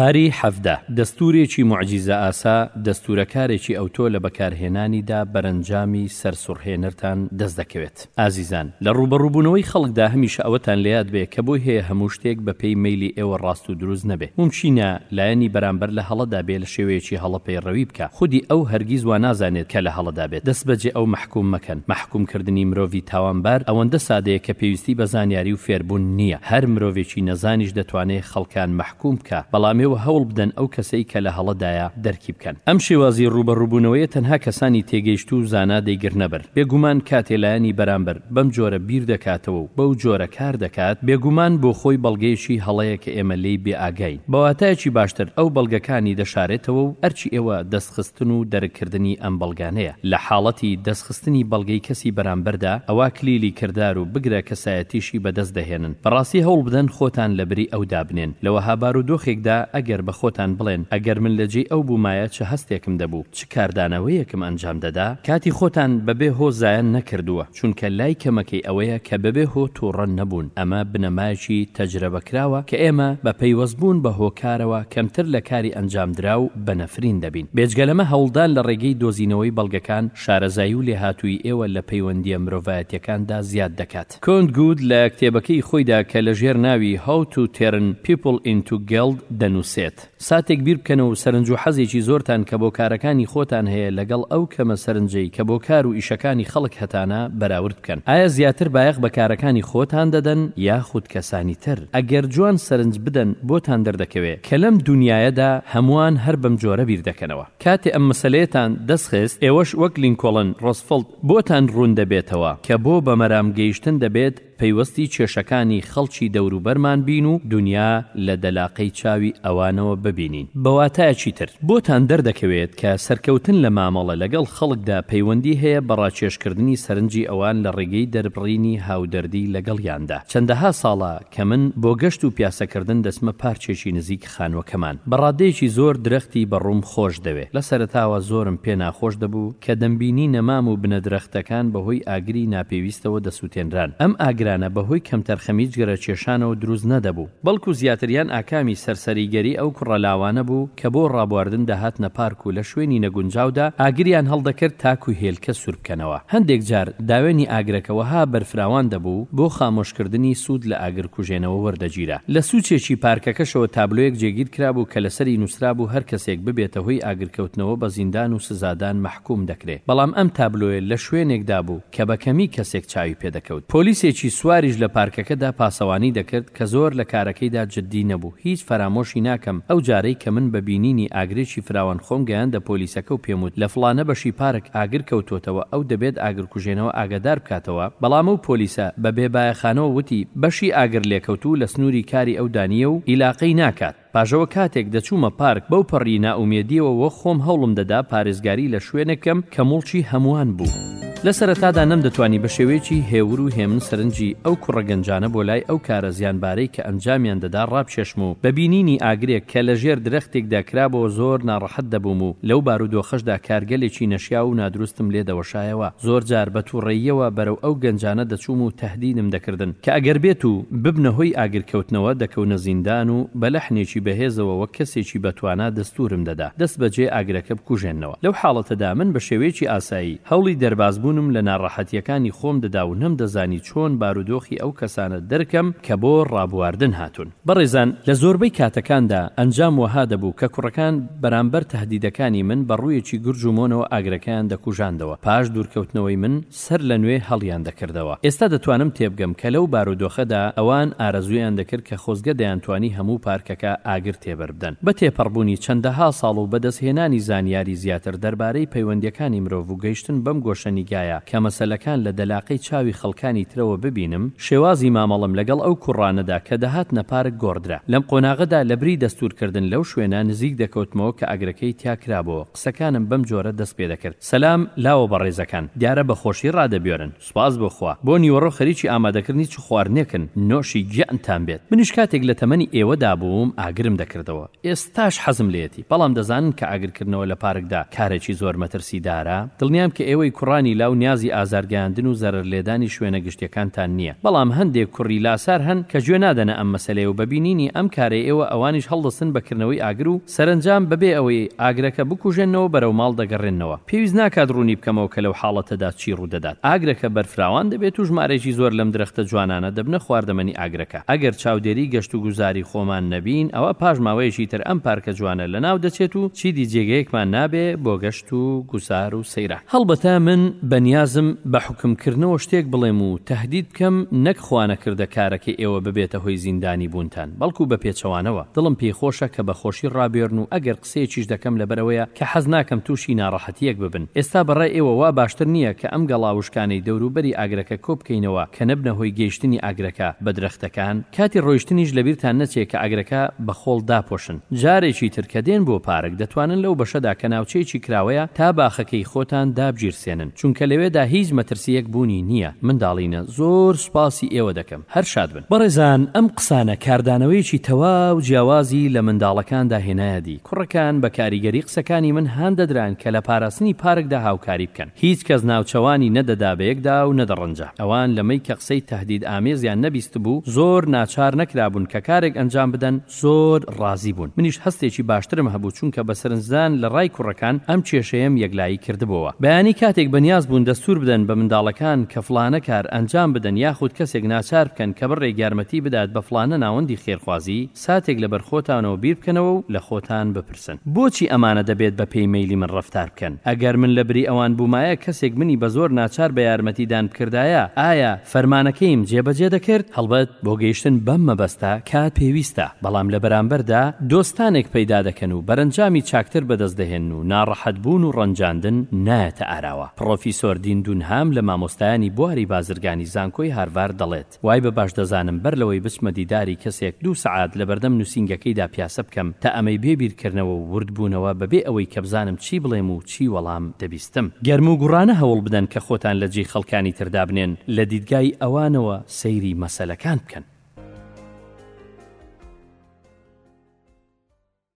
پاری حەڤدە، دەستوورێکی موعجیزەئاسا، دەستوورەکارێکی ئەوتۆ لە بەکارهێنانیدا بەرەنجامی سەرسوڕهێنەرتان دەست دەکەوێت. ئازیزان، لە ڕووبەڕووبوونەوەی خەڵکدا هەمیشە ئەوەتان لەیاد بێ کە بۆی هەیە هەموو شتێک بەپێی مەیلی ئێوە ڕاست و دروست نەبێ. مومکینە لایەنی بەرامبەر لە هەڵەدا بێ لە شێوەیەکی هەڵە پەیڕەوی بکا، خودی ئەو هەرگیز وانازانێت کە لە هەڵەدا بێت، دەستبەجێ ئەو مەحکوم مەکەن، مەحکوم کردنی مرۆڤی تاوانبار ئەوەندە سادەیە کە پێویستی بە زانیاری و فێربوون نییە، هەر مرۆڤێکی نەزانیش دەتوانێ خەڵکان مەحکوم بکا، بەڵام ئێوە هەوڵ بدەن ئەو کەسەی کە لە هەڵەدایە دەرکی بکەن. ئەم شێوازی ڕووبەڕووبوونەوەیە تەنها کەسانی تێگەیشتوو و زانا دەیگرنە بەر، بێگومان کاتێ لایەنی بەرامبەر بەم جۆرە بیر دەکاتەوە و بەو جۆرە کار دەکات، بێگومان بۆ خۆی بەڵگەیەکی هەڵەیە کە ئێمە لێی بێ ئاگاین. بە واتایەکی باشتر ئەو بەڵگەکانی دەشارێتەوە و ئەرکی ئێوە دەستخستن و دەرککردنی ئەم بەڵگانەیە. لە حاڵەتی دەستخستنی بەڵگەی کەسی بەرامبەردا ئەوا کلیلی کردار و بگرە کەسایەتیشی بەدەست دەهێنن. بەڕاستی هەوڵبدەن خۆتان لە بری ئەو دابنێن. لە وەها بارودۆخێکدا ئەگەر بە خۆتان بڵێن ئەگەر من لە جێی ئەو بوومایە چ هەستێکم دەبوو، چ کاردانەوەیەکم ئەنجام دەدا؟ کاتی خۆتان بەبێ هۆ زایە نەکردووە. چونکە لای کەمەکەی ئەوەیە کە بەبێ هۆ توڕە نەبوون، ئەمە بنەمایەکی تەجرەبەکراوە کە ئێمە بە پەیوەستبوون بە هۆکارەوە کەمتر لە کاری ئەنجامدراو بە نەفرین دەبین. بێجگە لەمە هەوڵدان لە ڕێگەی دۆزینەوەی بەڵگەکان شارەزایی و لێهاتوویی ئێوە لە پەیوەندییە مرۆڤایەتییەکاندا زیاد دەکات. کۆنت گوود لە کتێبەکەی خۆیدا کە لەژێر ناوی How to Turn People into Gold دەنووسێت، ساتێک بیر بکەنەوە و سەرنج و حەزێکی زۆرتان کە بۆ کارەکانی خۆتان هەیە لەگەڵ ئەو کەمە سەرنجەی کە بۆ کار و ئیشەکانی خەڵک هەتانە بەراورد بکەن ئایا زیاتر بایەخ بە کارەکانی خۆتان دەدەن یاخود کەسانی تر ئەگەر جوان سەرنج بدەن بۆتان دەردەکەوێ کە لەم دونیایەدا هەمووان هەر بەم جۆرە بیر دەکەنەوە کاتێ ئەم مەسەلەیەتان دەست خست ئێوەش وەک لینکۆڵن ڕۆزفڵت بۆتان ڕوون دەبێتەوە کە بۆ بەمەرام گەیشتن دەبێت پەیوەستی کێشەکانی خەڵکی دەوروبەرمان بین و دونیا لە دەلاقەی چاوی ئەوانەوە ببینین. بە واتایەکی تر، بۆتان دەردەکەوێت کە سەرکەوتن لە مامەڵە لەگەڵ خەڵکدا پەیوەندی هەیە بە ڕاکێشکردنی سەرنجی ئەوان لە ڕێگەی دەربڕینی هاودەردی لەگەڵیاندا. چەندەها ساڵە کە من بۆ گەشت و پیاسەکردن دەچمە پارکێکی نزیک خانووەکەمان بە ڕاددەیەکی زۆر درەختی بە ڕووم خۆش دەوێ، لە سەرەتاوە زۆرم پێ ناخۆش دەبوو کە دەمبینی نەمام و بنە درەختەکان بە هۆی ئاگری ناپێویستەوە دەسووتێنران، ئەم ئاگرانە بە هۆی کەمتەرخەمی جگەرە کێشانەوە دروست نەدەبوو، بەڵکوو زیاتریان ئاکامی سەرسەریگەری ئەو کوڕە لاوانە بوو کە بۆ ڕابواردن دەهاتنە پارک و لە شوێنی نەگونجاودا ئاگریان هەڵدەکرد تاکوو هێلکە کەنەوە هەندێک جار داوێنی ئاگرەکە وەها بەرفراوان دەبوو بۆ خامۆش کردنی سوود لە ئاگر کوژێنەوە وەردەگیرا لە سوچێکی پارکەکەشەوە تابلۆیەک جێگیر کرابوو کە لەسەری نووسرابوو هەر کەسێک ببێتە هۆی ئاگرکەوتنەوە بە زیندان و سزادان مەحکووم دەکرێ بەڵام ئەم تابلۆیە لە شوێنێکدا بوو کە بە کەمی کەسێک چاوی پێ دەکەوت پۆلیسێکی سواریش لە پارکەکەدا پاسەوانی دەکرد کە زۆر لە کارەکەیدا جدی نەبوو. هیچ فەرامۆشی ناکەم ئەو جارەی کە من بە بینینی ئاگرێکی فراوان خۆم گەیاندە پۆلیسەکە و پێم وت لە فڵانە بەشی پارک ئاگر کەوتۆتەوە ئەو دەبێت ئاگرکوژێنەوە ئاگادار بکاتەوە بەڵام ئەو پۆلیسە بە بێ بایەخانەوە وتی بەشی ئاگر لێکەوتوو لە سنووری کاری ئەو دا نییە و ئیلاقەی ناکات. پاژەوە کاتێک دەچوومە پارک بەو پەڕی نائومێدییەوە وە خۆم هەوڵم دەدا پارێزگاری لە شوێنێک بکەم کە موڵکی هەمووان بوو. لە سەرەتادا نەمدەتوانی بە شێوەیەکی هێور و هێمن سەرنجی ئەو کوڕە گەنجانە بۆ لای ئەو کارە زیانبارەی کە ئەنجامیان دەدا ڕابکێشم و بە بینینی ئاگرێک کە لە ژێر درەختێکدا کرابۆوە زۆر ناڕەحەت دەبووم و لەو بارودۆخەشدا کارگەلێکی نەشیاو و نادروستم لێ دەوەشایەوە زۆر جار بە توڕەییەوە بەرەو ئەو گەنجانە دەچووم و تەهدیدم دەکردن کە ئەگەر بێت و ببنە هۆی ئاگر کەوتنەوە دەکەونە زیندان و بە لەحنێکی بەهێزەوە وەک کەسێکی بەتوانا دەستوورم دەدا دەستبەجێ ئاگرەکە بکوژێننەوە. لەو حاڵەتەدا من بە شێوەیەکی ئاسایی هەوڵی دەربازبوونم لە ناڕەحەتییەکانی خۆم دەدا و نەمدەزانی چۆن بارودۆخی ئەو کەسانە دەرکەم کە بۆ ڕابواردن هاتوون. بەڕێزان لە زۆربەی کاتەکاندا ئەنجام وەها دەبوو کە کوڕەکان بەرامبەر تەهدیدەکانی من بە ڕوویەکی گرج و مۆنەوە ئاگرەکەیان دەکوژاندەوە پاش دوورکەوتنەوەی من، سەر لە نوێ هەڵیان دەکردەوە. ئێستا دەتوانم تێبگەم کە لەو بارودۆخەدا ئەوان ئارەزوویان دەکرد کە خۆزگە دەیانتوانی هەموو پارکەکە ئاگر تێبەربدەن. بە تێپەڕبوونی چەندەها ساڵ و بەدەستهێنانی زانیاری زیاتر دەربارەی پەیوەندییەکانی مرۆڤ و گەیشتن بەم گۆشەنیگایە کە مەسەلەکان لە دەلاقەی چاوی خەڵکانی ترەوە ببینم، شێوازی مامەڵەم لەگەڵ ئەو کوڕانەدا کە دەهاتنە پارک گۆڕدرا. لەم قۆناغەدا لەبری دەستوورکردن لەو شوێنە نزیک دەکەوتمەوە کە ئاگرەکەی تیا کرابۆوە. قسەکانم بەم جۆرە دەست پێ دەکرد، سەلام لاوە بەڕێزەکان، دیارە بە خۆشی ڕادەبوێرن، سوپاس بۆ خوا، بۆ نیوەڕۆ خەریکی ئامادەکردنی چ خواردنێکن، نۆشی گیانتان بێت، منیش کاتێک لە تەمەنی ئێوەدا بووم ئاگرم دەکردەوە، ئێستاش حەزم لێیەتی، بەڵام دەزانن کە ئاگرکردنەوە لە پارکدا کارێکی زۆر مەترسیدارە، دڵنیام کە ئێوەی کوڕانی لاو نیازی ئازارگەیاندن و زەرەرلێدانی شوێنە گشتیەکانتان نییە، بەڵام هەندێک کوڕی لاسار هەن کە گوێ نادەنە ئەم مەسەلەیە و بە بینینی ئەم کارەی ئێوە ئەوانیش هەڵدەستن بە کردنەوەی ئاگر و سەرەنجام بەبێ ئەوەی ئاگرەکە بکوژێننەوە بەرەو ماڵ دەگەڕێننەوە. پێویست ناکات ڕوونی بکەمەوە کە لەو حاڵەتەدا چی ڕوودەدات. ئاگرەکە بەرفراوان دەبێت و ژمارەیەکی زۆر لەم درەختە جوانانە دەبنە خواردەمەنی ئاگرەکە. ئەگەر چاودێری گەشتوگوزاری خۆمان نەبین ئەوا پاش ماوەیەکی تر ئەم پارکە جوانە لەناو دەچێت و چیدی جێگەیەکمان نابێ بۆ گەشت. خۆشەویست و گوزار و سەیرە. هەڵبەتە من بە نیازم بە حوکم کردنەوە شتێک بڵێم و تەهدید بکەم نەک خوا نەکردە کارەکەی ئێوە ببێتە هۆی زیندانی بوونتان بەڵکو بە پێچەوانەوە دڵم پێی خۆشە کە بە خۆشی ڕابێرن و ئەگەر قسەیەکیش دەکەم لەبەر ئەوەیە کە حەز ناکەم تووشی ناڕەحەتییەک ببن ئێستا بە ڕای ئێوە وا باشتر نییە کە ئەم گەڵا وشکانەی دەورو بەری ئاگرەکە کۆ بکەینەوە کە نەبنە هۆی گەیشتنی ئاگرەکە بە درەختەکان کاتی ڕۆیشتنیش لەبیرتان نەچێ کە ئاگرەکە بە خۆڵ داپۆشن. جارێکی تر کە دێن بۆ پارک دەتوانن لەو بەشەدا کە ناوچەیەکی کراوەیە تا باخەکەی خۆتان دابگیرسێنن چونکە لەوێدا هیچ مەترسییەک بوونی نییە منداڵینە زۆر سوپاسی ئێوە دەکەم هەر شاد بن. بەڕێزان ئەم قسانە کاردانەوەیەکی تەواو جیاوازی لە منداڵەکاندا هێنایە دی، کوڕەکان بە کاریگەری قسەکانی من هان دەدران کە لە پاراستنی پارکدا هاوکاری بکەن، هیچ کەس ناوچەوانی نەدەدا بەیەکدا و نەدەڕەنجا، ئەوان لەمەی کە قسەی تەهدید ئامێزیان نەبیستبوو زۆر ناچار نەکرابوون کە کارێک ئەنجام بدەن، زۆر ڕازی بوون، منیش هەستێکی باشترم هەبوو، چونکە بە سەرنجدان لە ڕای کوڕەکان ئەم کێشەیەم یەکلایی کردبۆوە. بەیانی کاتێک بەنیاز بوون دەستوور بدەن بە منداڵەکان کە فڵانە کار ئەنجام بدەن یاخود کەسێک ناچار بکەن کە بڕێک یارمەتی بدات بە فڵانە ناوەندی خێرخوازی، ساتێک لەبەر خۆتانەوە بیر بکەنەوە و لە خۆتان بپرسن. سن بۆچی ئەمانە دەبێت بە پێی مەیلی من ڕەفتار بکەن ئەگەر من لە بری ئەوان بومایە کەسێک منی بە زۆر ناچار بە یارمەتی دان بکردایە ئایا فەرمانەکەیم جێ بەجێ دەکرد هەڵبەت بۆ گەیشتن بەم مەبەستە کات پێویستە بەڵام لە بەرامبەردا دۆستانێک پەیدا دەکەن و بەرەنجامی چاکتر بە دەست دەهێنن و ناڕەحەت بوون و ڕەنجاندن نایەتە ئاراوە پڕۆفیسۆر دین دونهام لە مامۆستایانی بواری بازرگانی زانکۆی هارڤارد دەڵێت. وای بە باش دەزانم بەر لەوەی بچمە دیداری کەسێک دوو سەعات لە بەردەم نووسینگەکەیدا پیاسە بکەم تا ئەمەی بێ بیرکردنەوە و وردبوونەوە بەبێ ئەوەی کە بزانم چی بڵێم و چی وەڵام دەبیستم. گەرموگوڕانە هەوڵ بدەن کە خۆتان لە جێی خەڵکانی تر دابنێن، لە دیدگای ئەوانەوە سەیری مەسەلەکان بکەن.